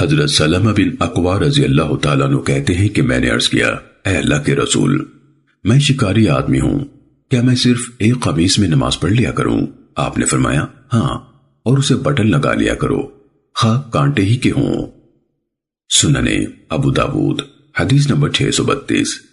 حضرت سلمہ بن اقوا رضی اللہ تعالیٰ عنہ کہتے ہیں کہ میں نے عرض کیا، اے اللہ کے رسول، میں شکاری آدمی ہوں۔ کیا میں صرف ایک قمیص میں نماز پڑھ لیا کروں؟ آپ نے فرمایا ہاں اور اسے بٹن لگا لیا کرو۔ خواہ کانٹے ہی کے ہوں۔ سننے ابو داود، حدیث نمبر 632